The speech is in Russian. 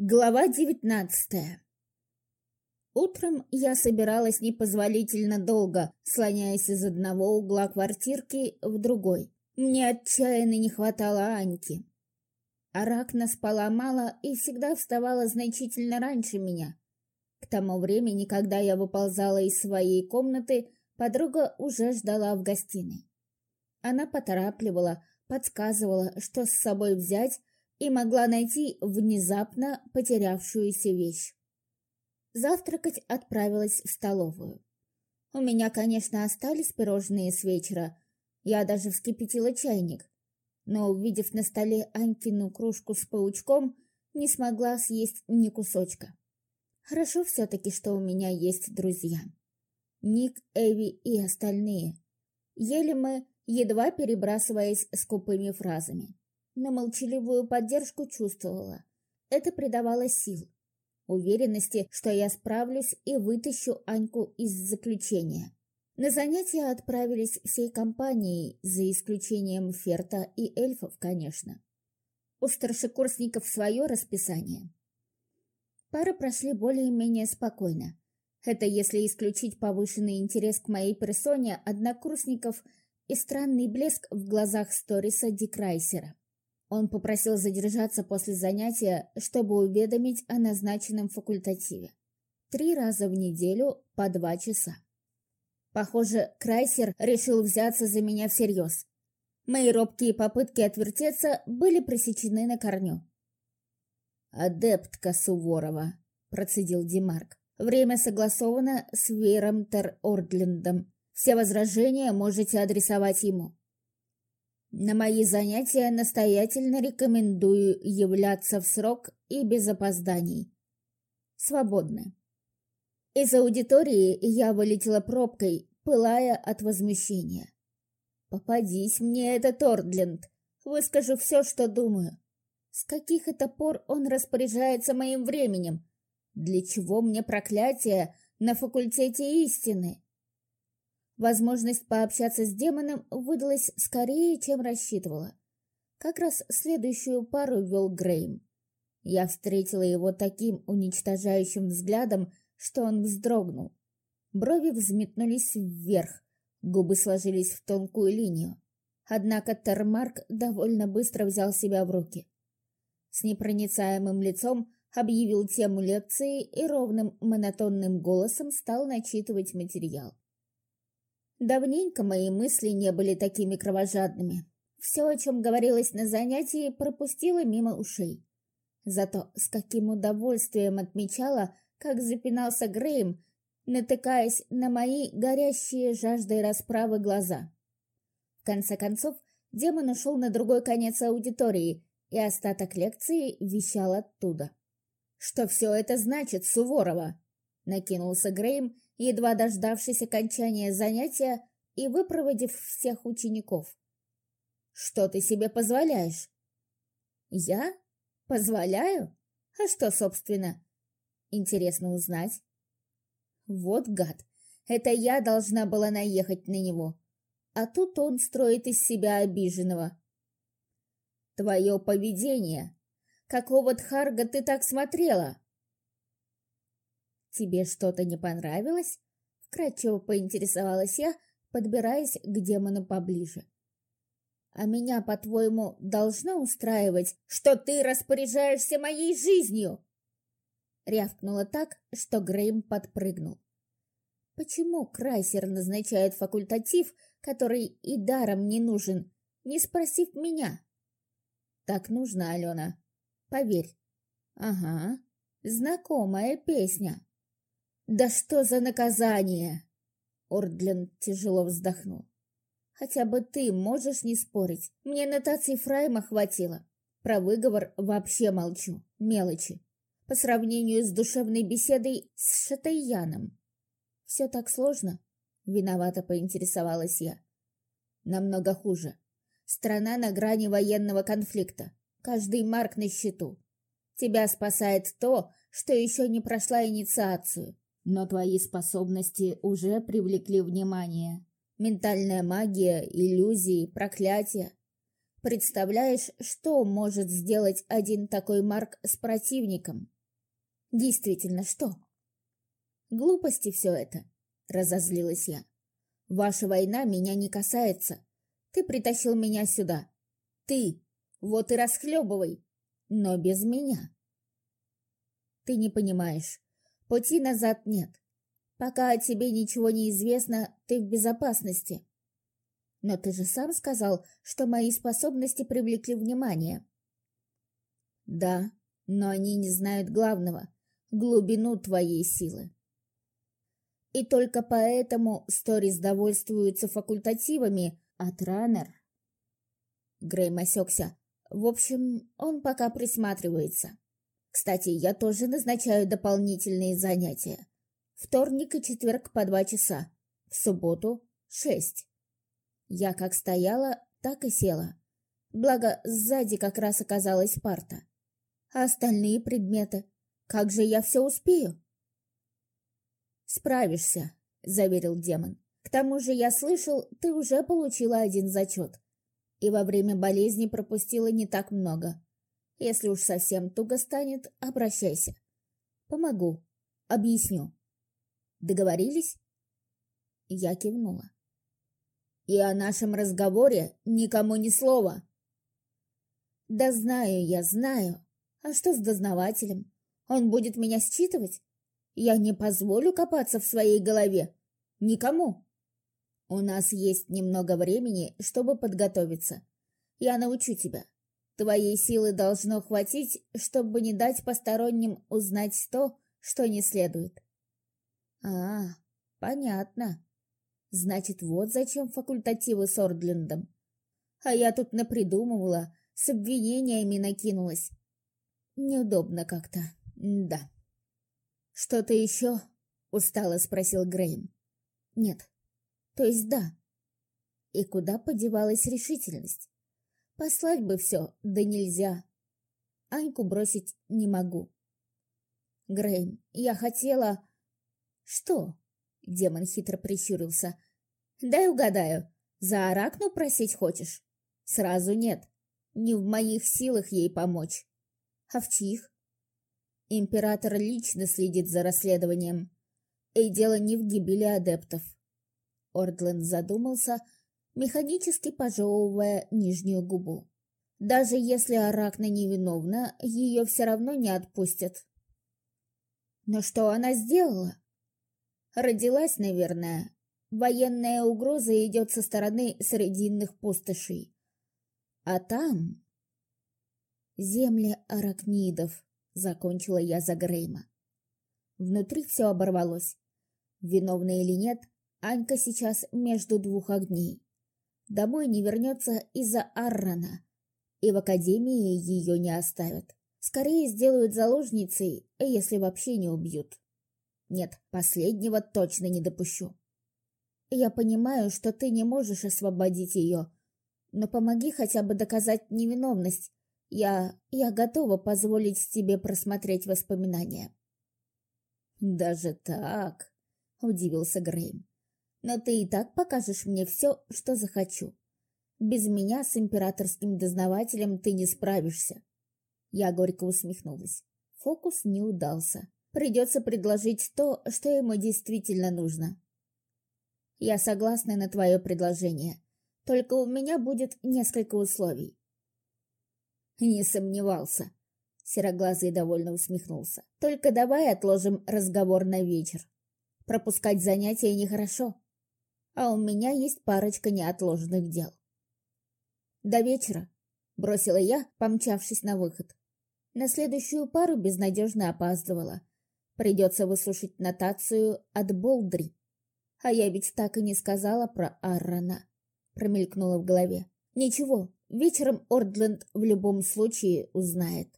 Глава девятнадцатая Утром я собиралась непозволительно долго, слоняясь из одного угла квартирки в другой. Мне отчаянно не хватало Аньки. Аракна спала мало и всегда вставала значительно раньше меня. К тому времени, когда я выползала из своей комнаты, подруга уже ждала в гостиной. Она поторапливала, подсказывала, что с собой взять, и могла найти внезапно потерявшуюся вещь. Завтракать отправилась в столовую. У меня, конечно, остались пирожные с вечера. Я даже вскипятила чайник. Но, увидев на столе Анькину кружку с паучком, не смогла съесть ни кусочка. Хорошо все-таки, что у меня есть друзья. Ник, Эви и остальные. Ели мы, едва перебрасываясь скупыми фразами но молчаливую поддержку чувствовала. Это придавало сил, уверенности, что я справлюсь и вытащу Аньку из заключения. На занятия отправились всей компанией, за исключением Ферта и эльфов, конечно. У старшекурсников свое расписание. Пары прошли более-менее спокойно. Это если исключить повышенный интерес к моей персоне однокурсников и странный блеск в глазах Сториса Дикрайсера. Он попросил задержаться после занятия, чтобы уведомить о назначенном факультативе. Три раза в неделю по два часа. Похоже, Крайсер решил взяться за меня всерьез. Мои робкие попытки отвертеться были пресечены на корню. «Адептка Суворова», — процедил Димарк. «Время согласовано с Вейром Тер-Ордлендом. Все возражения можете адресовать ему». На мои занятия настоятельно рекомендую являться в срок и без опозданий. Свободно. Из аудитории я вылетела пробкой, пылая от возмущения. Попадись мне этот Ордленд, выскажу все, что думаю. С каких это пор он распоряжается моим временем? Для чего мне проклятие на факультете истины? Возможность пообщаться с демоном выдалась скорее, чем рассчитывала. Как раз следующую пару вел Грейм. Я встретила его таким уничтожающим взглядом, что он вздрогнул. Брови взметнулись вверх, губы сложились в тонкую линию. Однако Термарк довольно быстро взял себя в руки. С непроницаемым лицом объявил тему лекции и ровным монотонным голосом стал начитывать материал. Давненько мои мысли не были такими кровожадными. Все, о чем говорилось на занятии, пропустила мимо ушей. Зато с каким удовольствием отмечала, как запинался Грейм, натыкаясь на мои горящие жаждой расправы глаза. В конце концов, демон ушел на другой конец аудитории, и остаток лекции вещал оттуда. «Что все это значит, Суворова?» — накинулся Грейм, едва дождавшись окончания занятия и выпроводив всех учеников. «Что ты себе позволяешь?» «Я? Позволяю? А что, собственно?» «Интересно узнать». «Вот гад! Это я должна была наехать на него. А тут он строит из себя обиженного». «Твое поведение! Какого тхарга ты так смотрела?» «Тебе что-то не понравилось?» Вкратчиво поинтересовалась я, подбираясь к демону поближе. «А меня, по-твоему, должно устраивать, что ты распоряжаешься моей жизнью?» Рявкнула так, что Грейм подпрыгнул. «Почему Крайсер назначает факультатив, который и даром не нужен, не спросив меня?» «Так нужно, Алена. Поверь». «Ага, знакомая песня». «Да что за наказание?» Ордлен тяжело вздохнул. «Хотя бы ты можешь не спорить. Мне нотаций Фрайма хватило. Про выговор вообще молчу. Мелочи. По сравнению с душевной беседой с Шатаяном. Все так сложно?» Виновато поинтересовалась я. «Намного хуже. Страна на грани военного конфликта. Каждый марк на счету. Тебя спасает то, что еще не прошла инициацию. Но твои способности уже привлекли внимание. Ментальная магия, иллюзии, проклятия. Представляешь, что может сделать один такой Марк с противником? Действительно, что? Глупости все это, разозлилась я. Ваша война меня не касается. Ты притащил меня сюда. Ты. Вот и расхлебывай. Но без меня. Ты не понимаешь. Пути назад нет. Пока о тебе ничего не известно, ты в безопасности. Но ты же сам сказал, что мои способности привлекли внимание. Да, но они не знают главного — глубину твоей силы. И только поэтому Сторис довольствуются факультативами, а Транер... Грейм осекся. В общем, он пока присматривается. Кстати, я тоже назначаю дополнительные занятия. Вторник и четверг по два часа. В субботу — шесть. Я как стояла, так и села. Благо, сзади как раз оказалась парта. А остальные предметы? Как же я все успею? «Справишься», — заверил демон. «К тому же я слышал, ты уже получила один зачет. И во время болезни пропустила не так много. Если уж совсем туго станет, обращайся. Помогу. Объясню. Договорились?» Я кивнула. И о нашем разговоре никому ни слова. Да знаю я, знаю. А что с дознавателем? Он будет меня считывать? Я не позволю копаться в своей голове. Никому. У нас есть немного времени, чтобы подготовиться. Я научу тебя. Твоей силы должно хватить, чтобы не дать посторонним узнать то, что не следует. А, понятно. Значит, вот зачем факультативы с Ордлендом. А я тут напридумывала, с обвинениями накинулась. Неудобно как-то, да. «Что-то еще?» — устало спросил Грейм. «Нет. То есть да». И куда подевалась решительность? Послать бы все, да нельзя. Аньку бросить не могу. Грейм, я хотела... Что? Демон хитро прищурился. «Дай угадаю, за Аракну просить хочешь?» «Сразу нет. Не в моих силах ей помочь». «А в чьих?» «Император лично следит за расследованием. И дело не в гибели адептов». Ордленд задумался, механически пожевывая нижнюю губу. «Даже если Аракна невиновна, ее все равно не отпустят». «Но что она сделала?» Родилась, наверное. Военная угроза идет со стороны срединных пустошей. А там... Земли аракнидов, закончила я за Грейма. Внутри все оборвалось. Виновна или нет, Анька сейчас между двух огней. Домой не вернется из-за Аррана, и в академии ее не оставят. Скорее сделают заложницей, если вообще не убьют. Нет, последнего точно не допущу. Я понимаю, что ты не можешь освободить ее, но помоги хотя бы доказать невиновность. Я... я готова позволить тебе просмотреть воспоминания». «Даже так?» — удивился Грейм. «Но ты и так покажешь мне все, что захочу. Без меня с императорским дознавателем ты не справишься». Я горько усмехнулась. Фокус не удался. Придется предложить то, что ему действительно нужно. Я согласна на твое предложение. Только у меня будет несколько условий. Не сомневался. Сероглазый довольно усмехнулся. Только давай отложим разговор на вечер. Пропускать занятия нехорошо. А у меня есть парочка неотложенных дел. До вечера, бросила я, помчавшись на выход. На следующую пару безнадежно опаздывала. Придется выслушать нотацию от Болдри. А я ведь так и не сказала про Аррона. Промелькнуло в голове. Ничего, вечером Ордленд в любом случае узнает.